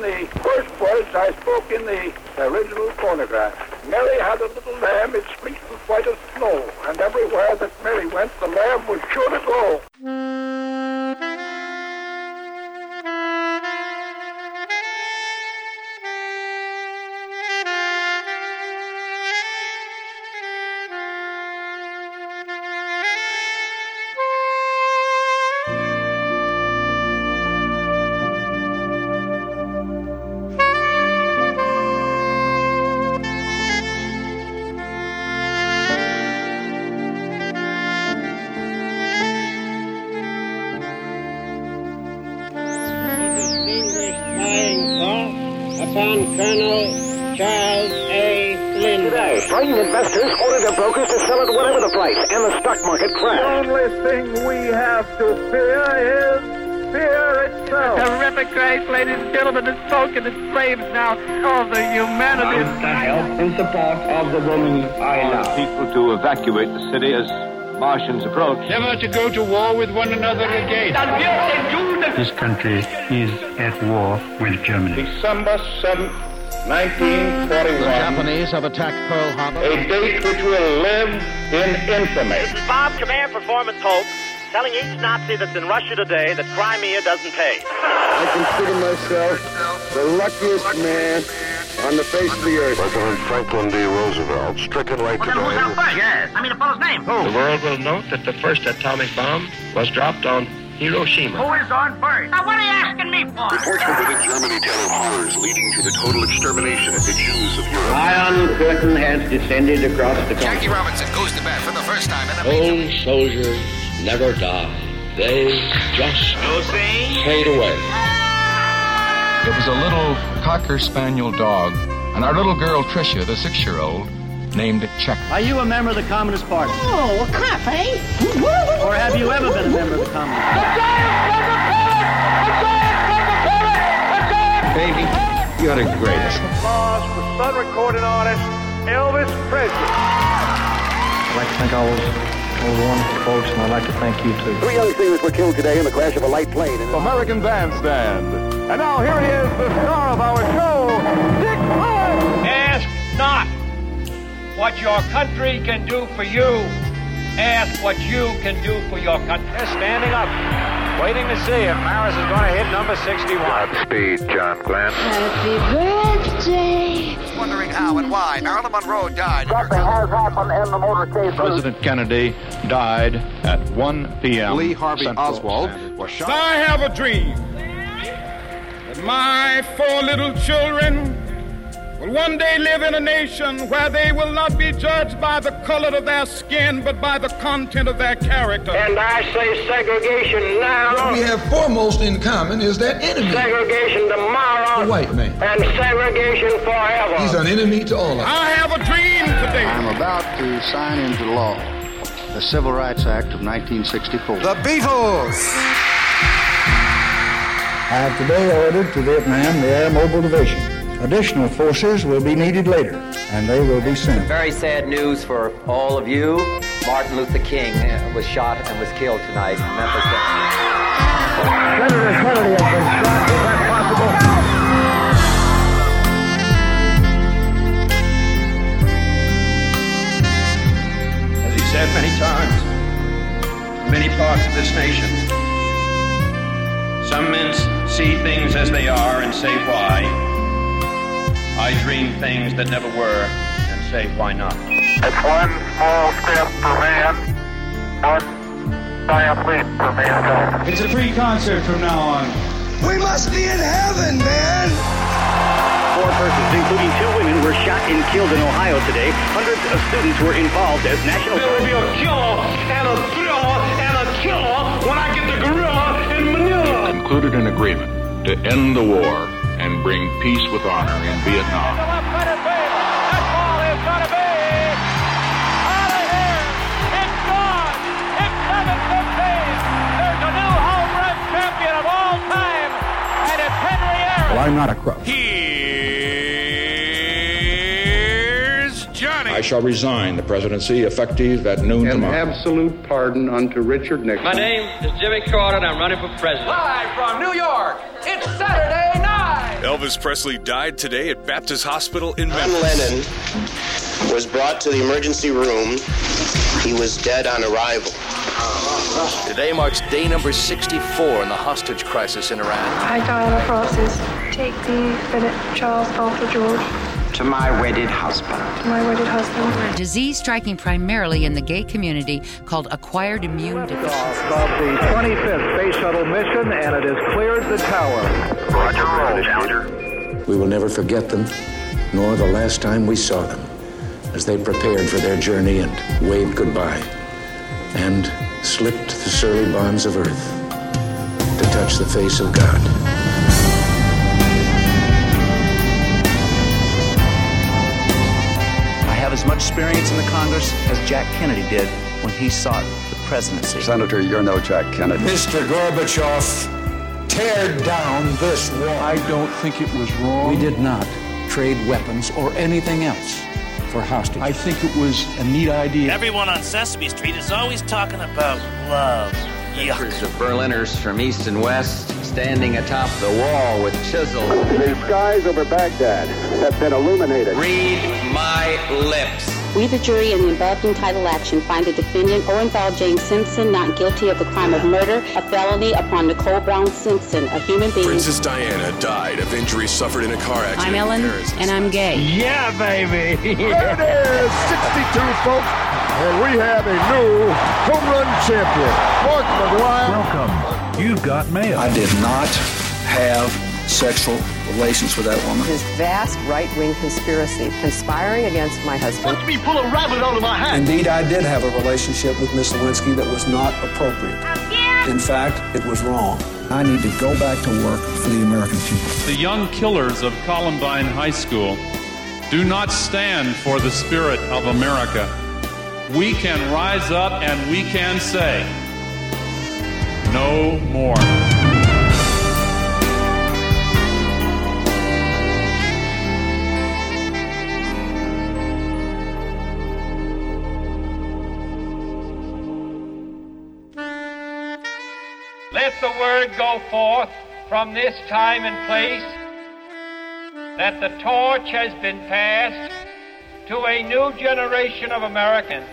The first words I spoke in the original phonograph. Mary had a little lamb, its fleece was white as snow, and everywhere that Mary went, the lamb was sure to go. Upon Colonel Charles A. Lindbergh. Today, frightened investors ordered their brokers to sell at whatever the price, and the stock market crashed. The only thing we have to fear is fear itself. Terrific crash, ladies and gentlemen. The smoke and the flames now of the humanity. help and support of the woman I love. people to evacuate the city as Martians approach. never to go to war with one another again. This country is at war with Germany. December 7th, 1941. The Japanese have attacked Pearl Harbor. A date which will live in infamy. This is Bob Command Performance Hope telling each Nazi that's in Russia today that Crimea doesn't pay. I consider myself the luckiest man on the face of the earth. President Franklin D. Roosevelt, stricken right today. Yes, I mean the fellow's name. Who? The world will note that the first atomic bomb was dropped on Hiroshima. Who is on first? Now what are you asking me for? Reports from within Germany tell of horrors leading to the total extermination of the Jews of Europe. Iron curtain has descended across the country. Jackie Robinson goes to bat for the first time in a Old soldiers never die. They just fade away. It was a little cocker spaniel dog, and our little girl Tricia, the six-year-old, named it Check. Are you a member of the Communist Party? Oh, a crap, eh? Or have you ever been a member of the Communist Party? Baby, you're the greatest. Applause for Sun recording artist Elvis Presley. I'd like to thank all those, all the wonderful folks, and I'd like to thank you too. Three young sailors were killed today in the crash of a light plane. American Bandstand. And now here he is, the star of our show, Dick Clark. Ask not what your country can do for you. Ask what you can do for your country. They're standing up, waiting to see if Maris is going to hit number 61. Godspeed, John Glenn. Happy birthday. Wondering how and why Marilyn Monroe died. Something has happened in the motorcade. President Kennedy died at 1 p.m. Lee Harvey Central Oswald Standard. was shot. I have a dream that my four little children will one day live in a nation where they will not be judged by the color of their skin, but by the content of their character. And I say segregation now. What we have foremost in common is that enemy, Segregation tomorrow. the white man. And segregation forever. He's an enemy to all of us. I have a dream today. I'm about to sign into law the Civil Rights Act of 1964. The Beatles. I have today ordered to Vietnam the Air Mobile Division. Additional forces will be needed later, and they will be sent. Very sad news for all of you. Martin Luther King uh, was shot and was killed tonight in Memphis. Senator Kennedy has been shot. Is that possible? As he said many times, many parts of this nation, some men see things as they are and say why. I dream things that never were and say why not. It's one small step for man, one giant leap for mankind. It's a free concert from now on. We must be in heaven, man. Four persons, including two women, were shot and killed in Ohio today. Hundreds of students were involved as national. There will be a killer and a thriller and a killer when I get the gorilla in Manila. concluded an agreement to end the war and bring peace with honor in Vietnam. That ball is going to be out of here. It's gone. It's 7-15. There's a new home run champion of all time, and it's Henry Aaron. Well, I'm not a crook. Here's Johnny. I shall resign the presidency effective at noon An tomorrow. absolute pardon unto Richard Nixon. My name is Jimmy Carter, and I'm running for president. Live from New York, it's Saturday night. Elvis Presley died today at Baptist Hospital in Memphis. John Lennon was brought to the emergency room. He was dead on arrival. Today marks day number 64 in the hostage crisis in Iran. I, Diana Frances, take thee, Philip, Charles, Arthur, George. To my wedded husband. My wedded husband. A disease striking primarily in the gay community called acquired immune deficiency. Of the 25th Space Shuttle mission, and it has cleared the tower. Roger, roll, Challenger. We will never forget them, nor the last time we saw them, as they prepared for their journey and waved goodbye, and slipped the surly bonds of Earth to touch the face of God. Have as much experience in the Congress as Jack Kennedy did when he sought the presidency. Senator, you're no Jack Kennedy. Mr. Gorbachev, tear down this wall. I don't think it was wrong. We did not trade weapons or anything else for hostages. I think it was a neat idea. Everyone on Sesame Street is always talking about love. Pictures of Berliners from east and west standing atop the wall with chisels. The skies over Baghdad have been illuminated. Read my lips. We, the jury, in the above entitled action, find the defendant Orenthal James Simpson not guilty of the crime of murder, a felony upon Nicole Brown Simpson, a human being. Princess Diana died of injuries suffered in a car accident. I'm Ellen, and I'm gay. Yeah, baby. There it is, 62, folks. And we have a new home run champion, Mark McGwire. Welcome. You've got mail. I did not have sexual relations with that woman. This vast right-wing conspiracy conspiring against my husband. Let me pull a rabbit out of my hat. Indeed, I did have a relationship with Miss Lewinsky that was not appropriate. In fact, it was wrong. I need to go back to work for the American people. The young killers of Columbine High School do not stand for the spirit of America. We can rise up and we can say, no more. Let the word go forth from this time and place that the torch has been passed to a new generation of Americans